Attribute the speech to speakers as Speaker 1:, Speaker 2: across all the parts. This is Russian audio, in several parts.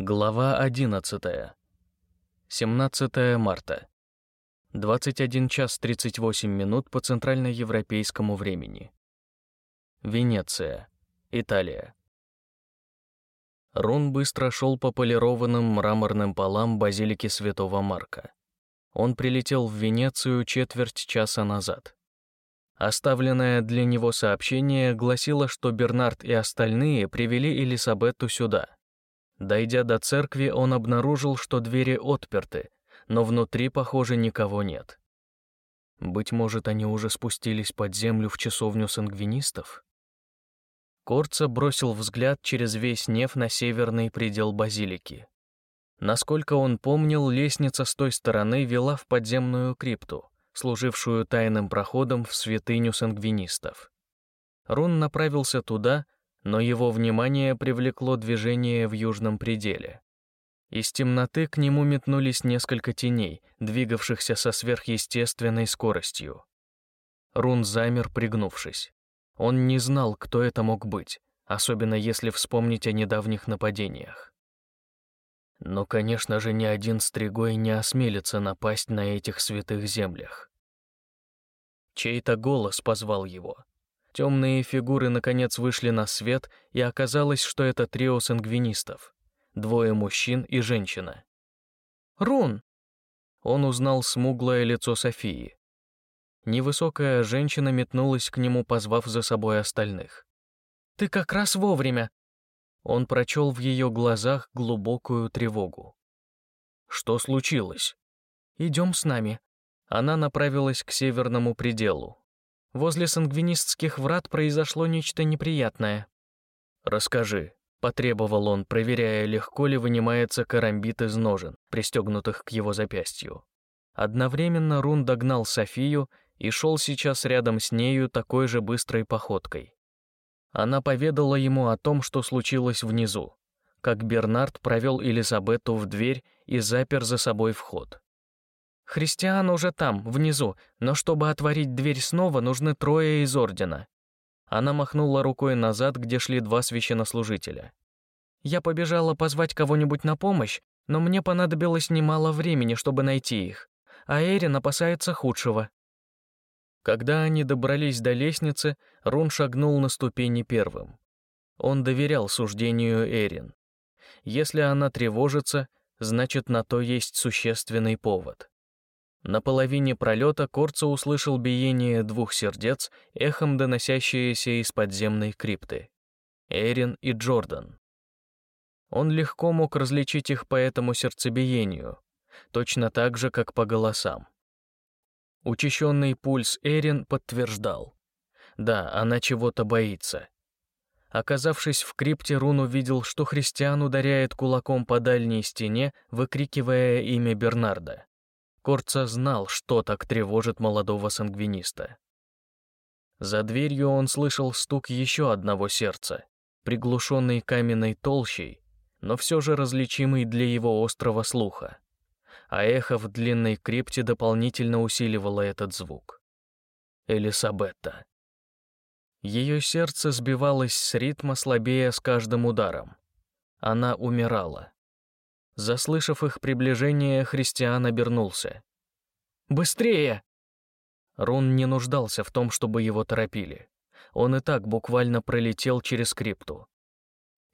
Speaker 1: Глава 11. 17 марта. 21 час 38 минут по центральноевропейскому времени. Венеция, Италия. Рун быстро шел по полированным мраморным полам базилики Святого Марка. Он прилетел в Венецию четверть часа назад. Оставленное для него сообщение гласило, что Бернард и остальные привели Элисабетту сюда — Дойдя до церкви, он обнаружил, что двери отперты, но внутри, похоже, никого нет. Быть может, они уже спустились под землю в часовню сангвинистов? Корца бросил взгляд через весь неф на северный предел базилики. Насколько он помнил, лестница с той стороны вела в подземную крипту, служившую тайным проходом в святыню сангвинистов. Рун направился туда, но его внимание привлекло движение в южном пределе. Из темноты к нему метнулись несколько теней, двигавшихся со сверхъестественной скоростью. Рун замер, пригнувшись. Он не знал, кто это мог быть, особенно если вспомнить о недавних нападениях. Но, конечно же, ни один стригой не осмелится напасть на этих святых землях. Чей-то голос позвал его, Темные фигуры наконец вышли на свет, и оказалось, что это трио сангвинистов. Двое мужчин и женщина. «Рун!» Он узнал смуглое лицо Софии. Невысокая женщина метнулась к нему, позвав за собой остальных. «Ты как раз вовремя!» Он прочел в ее глазах глубокую тревогу. «Что случилось?» «Идем с нами». Она направилась к северному пределу. Возле сангвинистских врат произошло нечто неприятное. «Расскажи», — потребовал он, проверяя, легко ли вынимается карамбит из ножен, пристегнутых к его запястью. Одновременно Рун догнал Софию и шел сейчас рядом с нею такой же быстрой походкой. Она поведала ему о том, что случилось внизу, как Бернард провел Элизабету в дверь и запер за собой вход. Христиан уже там, внизу, но чтобы отворить дверь снова, нужны трое из ордена. Она махнула рукой назад, где шли два священнослужителя. Я побежала позвать кого-нибудь на помощь, но мне понадобилось немало времени, чтобы найти их, а Эрин опасается худшего. Когда они добрались до лестницы, Рун шагнул на ступени первым. Он доверял суждению Эрин. Если она тревожится, значит, на то есть существенный повод. На половине пролета Корца услышал биение двух сердец, эхом доносящееся из подземной крипты. Эрин и Джордан. Он легко мог различить их по этому сердцебиению, точно так же, как по голосам. Учащенный пульс Эрин подтверждал. Да, она чего-то боится. Оказавшись в крипте, Рун увидел, что христиан ударяет кулаком по дальней стене, выкрикивая имя Бернарда. Корца знал, что так тревожит молодого сангвиниста. За дверью он слышал стук еще одного сердца, приглушенный каменной толщей, но все же различимый для его острого слуха. А эхо в длинной крипте дополнительно усиливало этот звук. Элисабетта. Ее сердце сбивалось с ритма слабее с каждым ударом. Она умирала. Заслышав их приближение, Христиан обернулся. «Быстрее!» Рун не нуждался в том, чтобы его торопили. Он и так буквально пролетел через крипту.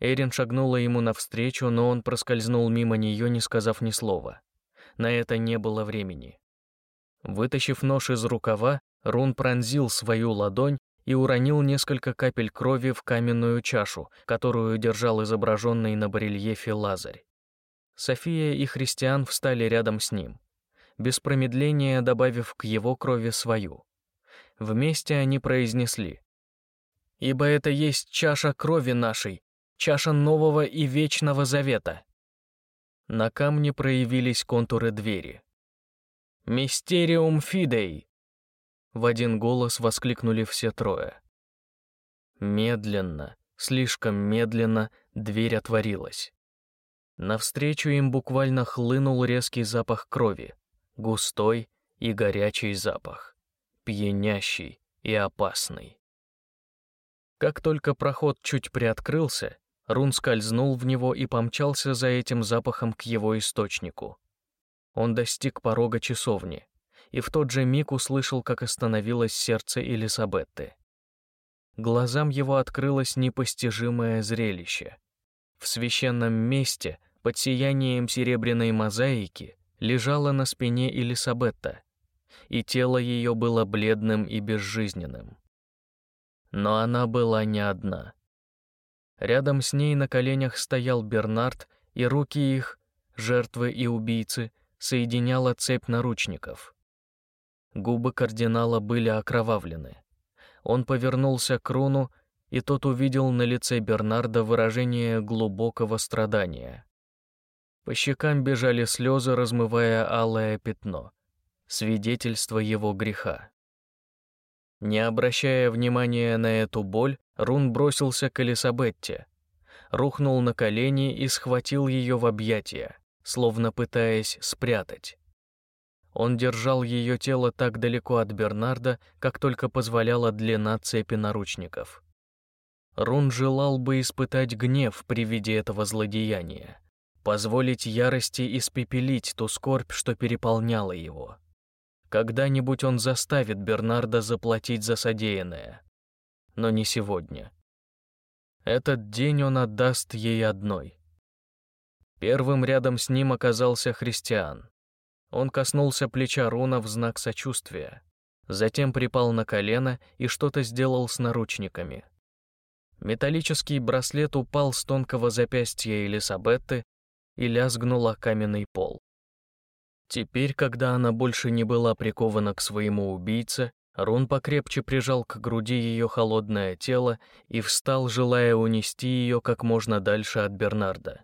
Speaker 1: Эрин шагнула ему навстречу, но он проскользнул мимо нее, не сказав ни слова. На это не было времени. Вытащив нож из рукава, Рун пронзил свою ладонь и уронил несколько капель крови в каменную чашу, которую держал изображенный на барельефе Лазарь. София и Христиан встали рядом с ним, без промедления добавив к его крови свою. Вместе они произнесли «Ибо это есть чаша крови нашей, чаша нового и вечного завета». На камне проявились контуры двери. «Мистериум фидей!» В один голос воскликнули все трое. Медленно, слишком медленно дверь отворилась. Навстречу им буквально хлынул резкий запах крови, густой и горячий запах, пьянящий и опасный. Как только проход чуть приоткрылся, Рун скользнул в него и помчался за этим запахом к его источнику. Он достиг порога часовни, и в тот же миг услышал, как остановилось сердце Элисабетты. Глазам его открылось непостижимое зрелище. В священном месте, под сиянием серебряной мозаики, лежала на спине Элисабетта, и тело ее было бледным и безжизненным. Но она была не одна. Рядом с ней на коленях стоял Бернард, и руки их, жертвы и убийцы, соединяла цепь наручников. Губы кардинала были окровавлены. Он повернулся к Руну, и тот увидел на лице Бернарда выражение глубокого страдания. По щекам бежали слезы, размывая алое пятно, свидетельство его греха. Не обращая внимания на эту боль, Рун бросился к Элисабетте, рухнул на колени и схватил ее в объятия, словно пытаясь спрятать. Он держал ее тело так далеко от Бернарда, как только позволяла длина цепи наручников. Рун желал бы испытать гнев при виде этого злодеяния, позволить ярости испепелить ту скорбь, что переполняла его. Когда-нибудь он заставит Бернарда заплатить за содеянное. Но не сегодня. Этот день он отдаст ей одной. Первым рядом с ним оказался христиан. Он коснулся плеча Руна в знак сочувствия, затем припал на колено и что-то сделал с наручниками. Металлический браслет упал с тонкого запястья Элисабетты и лязгнул о каменный пол. Теперь, когда она больше не была прикована к своему убийце, Рун покрепче прижал к груди ее холодное тело и встал, желая унести ее как можно дальше от Бернарда.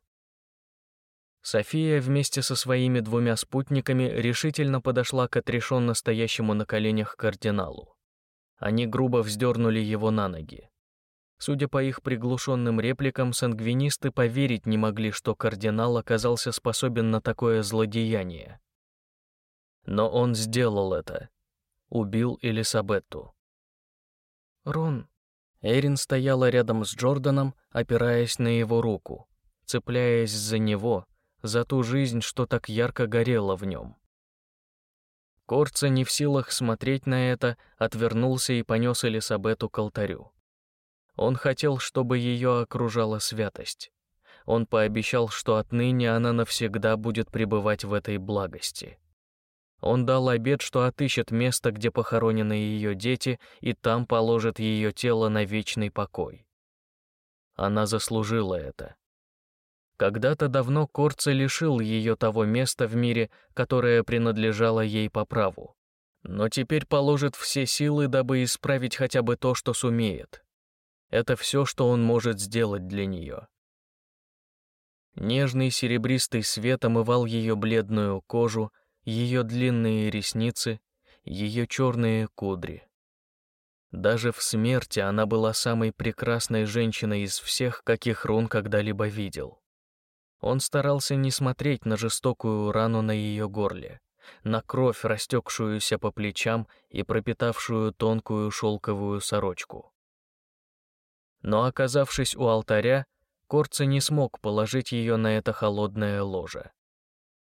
Speaker 1: София вместе со своими двумя спутниками решительно подошла к отрешенно стоящему на коленях кардиналу. Они грубо вздернули его на ноги. Судя по их приглушенным репликам, сангвинисты поверить не могли, что кардинал оказался способен на такое злодеяние. Но он сделал это. Убил Элисабетту. Рон. Эрин стояла рядом с Джорданом, опираясь на его руку, цепляясь за него, за ту жизнь, что так ярко горела в нем. Корца не в силах смотреть на это, отвернулся и понес Элисабету к алтарю. Он хотел, чтобы ее окружала святость. Он пообещал, что отныне она навсегда будет пребывать в этой благости. Он дал обет, что отыщет место, где похоронены ее дети, и там положит ее тело на вечный покой. Она заслужила это. Когда-то давно Корца лишил ее того места в мире, которое принадлежало ей по праву. Но теперь положит все силы, дабы исправить хотя бы то, что сумеет. Это все, что он может сделать для нее. Нежный серебристый свет омывал ее бледную кожу, ее длинные ресницы, ее черные кудри. Даже в смерти она была самой прекрасной женщиной из всех, каких Рун когда-либо видел. Он старался не смотреть на жестокую рану на ее горле, на кровь, растекшуюся по плечам и пропитавшую тонкую шелковую сорочку. Но, оказавшись у алтаря, Корца не смог положить ее на это холодное ложе.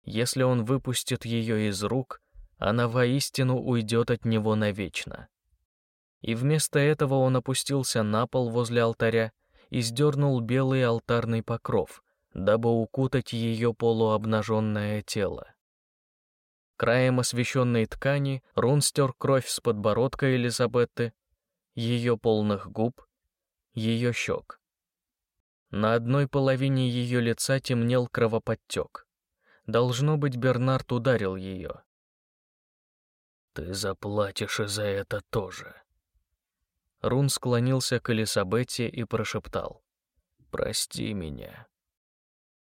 Speaker 1: Если он выпустит ее из рук, она воистину уйдет от него навечно. И вместо этого он опустился на пол возле алтаря и сдернул белый алтарный покров, дабы укутать ее полуобнаженное тело. Краем освещенной ткани Рун стер кровь с подбородка Элизабетты, ее полных губ, ее щек. На одной половине ее лица темнел кровоподтек. Должно быть, Бернард ударил ее. «Ты заплатишь и за это тоже». Рун склонился к Элисабетте и прошептал. «Прости меня».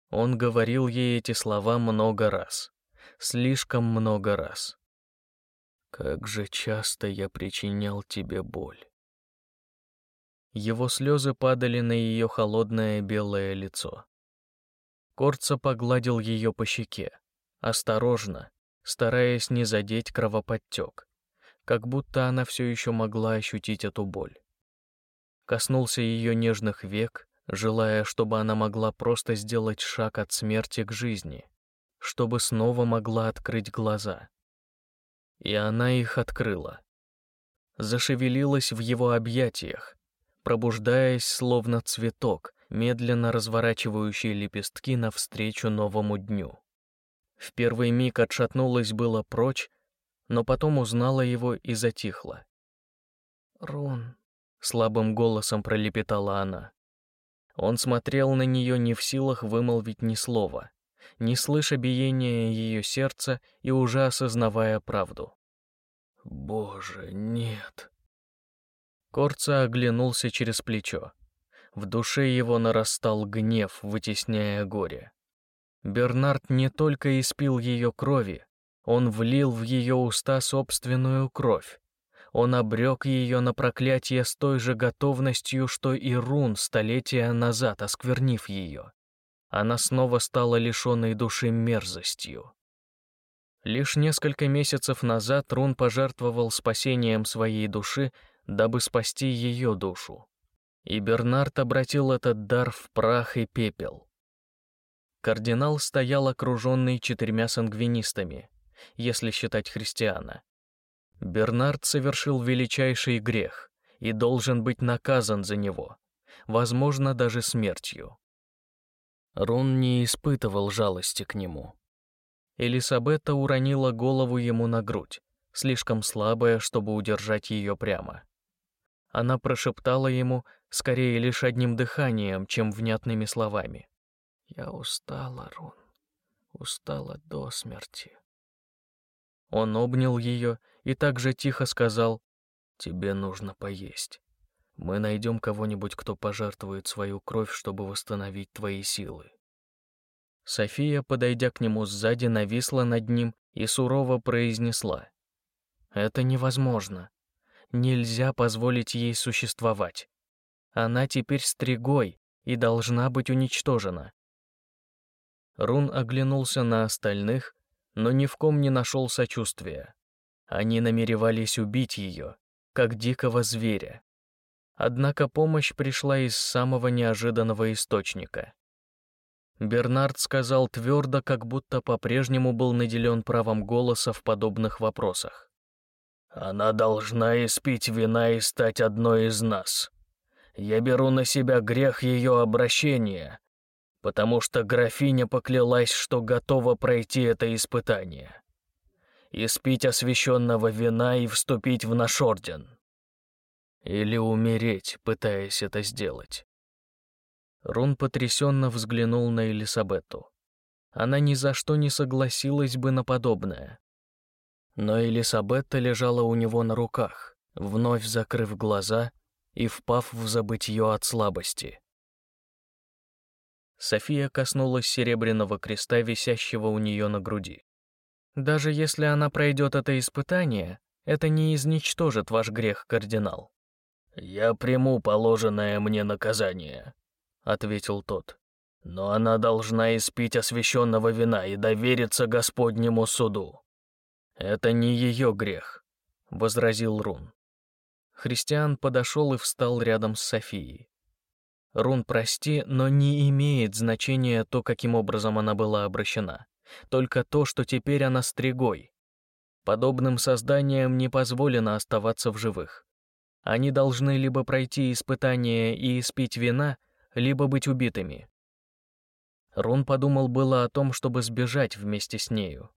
Speaker 1: Он говорил ей эти слова много раз. Слишком много раз. «Как же часто я причинял тебе боль». Его слезы падали на ее холодное белое лицо. Корца погладил ее по щеке, осторожно, стараясь не задеть кровоподтек, как будто она все еще могла ощутить эту боль. Коснулся ее нежных век, желая, чтобы она могла просто сделать шаг от смерти к жизни, чтобы снова могла открыть глаза. И она их открыла. Зашевелилась в его объятиях, пробуждаясь, словно цветок, медленно разворачивающий лепестки навстречу новому дню. В первый миг отшатнулась было прочь, но потом узнала его и затихла. «Рон», — слабым голосом пролепетала она. Он смотрел на нее не в силах вымолвить ни слова, не слыша биения ее сердца и уже осознавая правду. «Боже, нет!» Корца оглянулся через плечо. В душе его нарастал гнев, вытесняя горе. Бернард не только испил ее крови, он влил в ее уста собственную кровь. Он обрек ее на проклятие с той же готовностью, что и Рун столетия назад, осквернив ее. Она снова стала лишенной души мерзостью. Лишь несколько месяцев назад Рун пожертвовал спасением своей души, дабы спасти ее душу. И Бернард обратил этот дар в прах и пепел. Кардинал стоял окруженный четырьмя сангвинистами, если считать христиана. Бернард совершил величайший грех и должен быть наказан за него, возможно, даже смертью. Рун не испытывал жалости к нему. Элисабетта уронила голову ему на грудь, слишком слабая, чтобы удержать ее прямо. Она прошептала ему скорее лишь одним дыханием, чем внятными словами. «Я устала, Рун, устала до смерти». Он обнял ее и также тихо сказал, «Тебе нужно поесть. Мы найдем кого-нибудь, кто пожертвует свою кровь, чтобы восстановить твои силы». София, подойдя к нему сзади, нависла над ним и сурово произнесла, «Это невозможно. Нельзя позволить ей существовать. Она теперь стригой и должна быть уничтожена». Рун оглянулся на остальных, но ни в ком не нашел сочувствия. Они намеревались убить ее, как дикого зверя. Однако помощь пришла из самого неожиданного источника. Бернард сказал твердо, как будто по-прежнему был наделен правом голоса в подобных вопросах. «Она должна испить вина и стать одной из нас. Я беру на себя грех ее обращения, потому что графиня поклялась, что готова пройти это испытание. Испить освященного вина и вступить в наш орден. Или умереть, пытаясь это сделать. Рун потрясенно взглянул на Элисабетту. Она ни за что не согласилась бы на подобное. Но Элисабетта лежала у него на руках, вновь закрыв глаза и впав в забытье от слабости. София коснулась серебряного креста, висящего у нее на груди. «Даже если она пройдет это испытание, это не изничтожит ваш грех, кардинал». «Я приму положенное мне наказание», — ответил тот. «Но она должна испить освященного вина и довериться Господнему суду». «Это не ее грех», — возразил Рун. Христиан подошел и встал рядом с Софией. Рун, прости, но не имеет значения то, каким образом она была обращена. Только то, что теперь она стригой. Подобным созданиям не позволено оставаться в живых. Они должны либо пройти испытание и испить вина, либо быть убитыми. Рун подумал было о том, чтобы сбежать вместе с нею.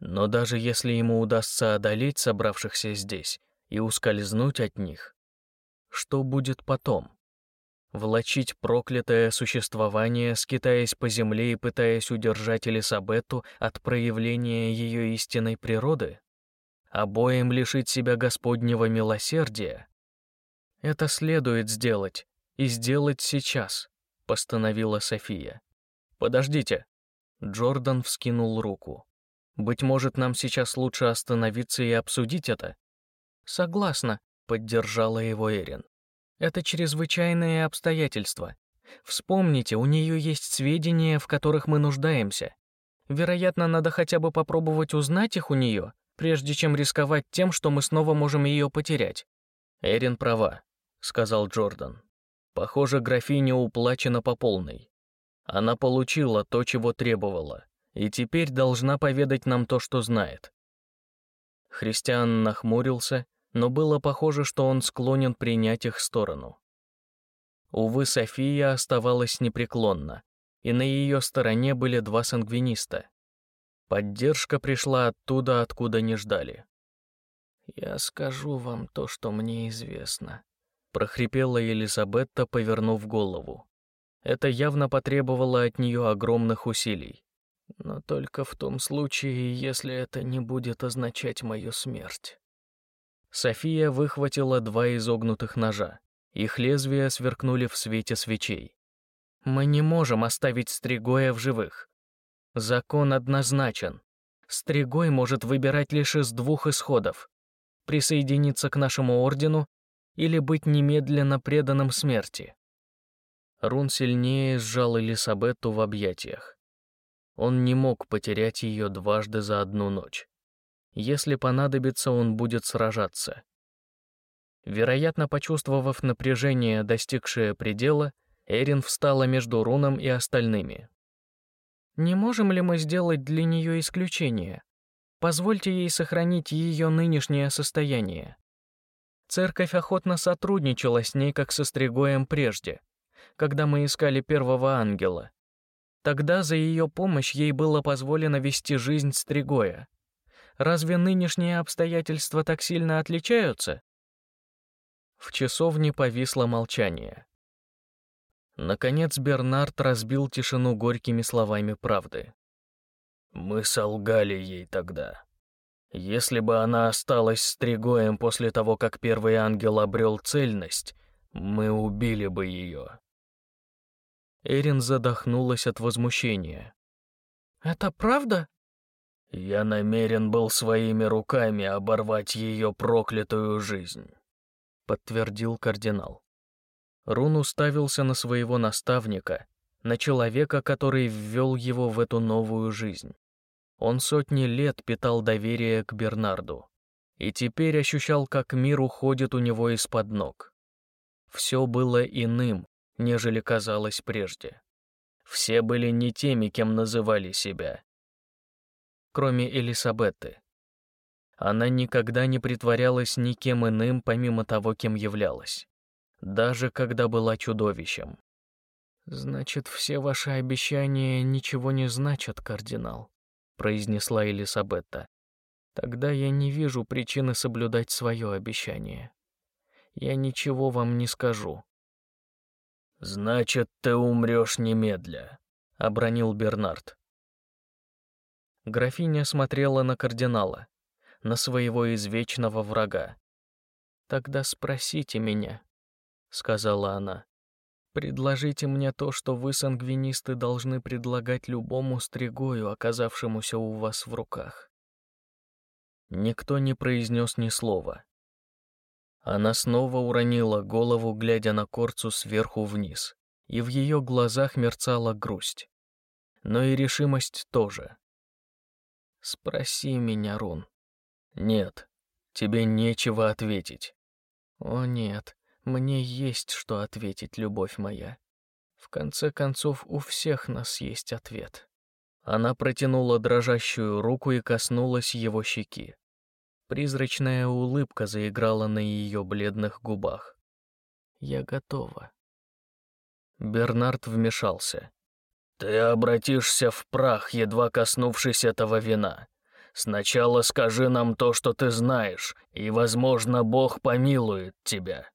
Speaker 1: Но даже если ему удастся одолеть собравшихся здесь и ускользнуть от них, что будет потом? влачить проклятое существование, скитаясь по земле и пытаясь удержать Элисабетту от проявления ее истинной природы? Обоим лишить себя Господнего милосердия? Это следует сделать, и сделать сейчас, постановила София. Подождите. Джордан вскинул руку. Быть может, нам сейчас лучше остановиться и обсудить это? Согласна, поддержала его Эрин. Это чрезвычайные обстоятельства. Вспомните, у нее есть сведения, в которых мы нуждаемся. Вероятно, надо хотя бы попробовать узнать их у нее, прежде чем рисковать тем, что мы снова можем ее потерять. Эрин права, сказал Джордан. Похоже, графиня уплачена по полной. Она получила то, чего требовала, и теперь должна поведать нам то, что знает. Христиан нахмурился, но было похоже, что он склонен принять их сторону. Увы, София оставалась непреклонна, и на ее стороне были два сангвиниста. Поддержка пришла оттуда, откуда не ждали. «Я скажу вам то, что мне известно», — прохрипела Елизабетта, повернув голову. Это явно потребовало от нее огромных усилий. Но только в том случае, если это не будет означать мою смерть. София выхватила два изогнутых ножа. Их лезвия сверкнули в свете свечей. «Мы не можем оставить Стригоя в живых. Закон однозначен. Стригой может выбирать лишь из двух исходов — присоединиться к нашему ордену или быть немедленно преданным смерти. Рун сильнее сжал Элисабетту в объятиях. Он не мог потерять ее дважды за одну ночь. Если понадобится, он будет сражаться. Вероятно, почувствовав напряжение, достигшее предела, Эрин встала между Руном и остальными. «Не можем ли мы сделать для нее исключение? Позвольте ей сохранить ее нынешнее состояние. Церковь охотно сотрудничала с ней как со Стригоем прежде, когда мы искали первого ангела. Тогда за ее помощь ей было позволено вести жизнь Стригоя. Разве нынешние обстоятельства так сильно отличаются? В часовне повисло молчание. Наконец Бернард разбил тишину горькими словами правды. «Мы солгали ей тогда. Если бы она осталась с Тригоем после того, как первый ангел обрел цельность, мы убили бы ее». Эрин задохнулась от возмущения. «Это правда?» «Я намерен был своими руками оборвать ее проклятую жизнь», — подтвердил кардинал. Рун уставился на своего наставника, на человека, который ввел его в эту новую жизнь. Он сотни лет питал доверие к Бернарду и теперь ощущал, как мир уходит у него из-под ног. Все было иным, нежели казалось прежде. Все были не теми, кем называли себя. Кроме Элисабетты. Она никогда не притворялась никем иным, помимо того, кем являлась. Даже когда была чудовищем. «Значит, все ваши обещания ничего не значат, кардинал», произнесла Элисабетта. «Тогда я не вижу причины соблюдать свое обещание. Я ничего вам не скажу, «Значит, ты умрешь немедля», — обронил Бернард. Графиня смотрела на кардинала, на своего извечного врага. «Тогда спросите меня», — сказала она. «Предложите мне то, что вы, сангвинисты, должны предлагать любому стригою, оказавшемуся у вас в руках». Никто не произнес ни слова. Она снова уронила голову, глядя на Корцу сверху вниз, и в ее глазах мерцала грусть. Но и решимость тоже. «Спроси меня, Рун». «Нет, тебе нечего ответить». «О нет, мне есть что ответить, любовь моя. В конце концов, у всех нас есть ответ». Она протянула дрожащую руку и коснулась его щеки. Призрачная улыбка заиграла на ее бледных губах. «Я готова». Бернард вмешался. «Ты обратишься в прах, едва коснувшись этого вина. Сначала скажи нам то, что ты знаешь, и, возможно, Бог помилует тебя».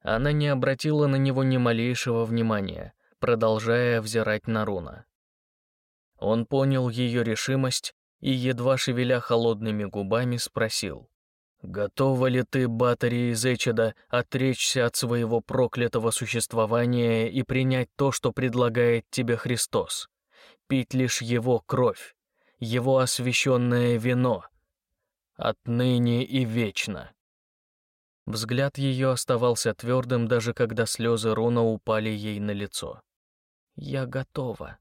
Speaker 1: Она не обратила на него ни малейшего внимания, продолжая взирать на Руна. Он понял ее решимость и, едва шевеля холодными губами, спросил. «Готова ли ты, Батари из Эчеда, отречься от своего проклятого существования и принять то, что предлагает тебе Христос? Пить лишь Его кровь, Его освященное вино, отныне и вечно». Взгляд ее оставался твердым, даже когда слезы Руна упали ей на лицо. «Я готова»,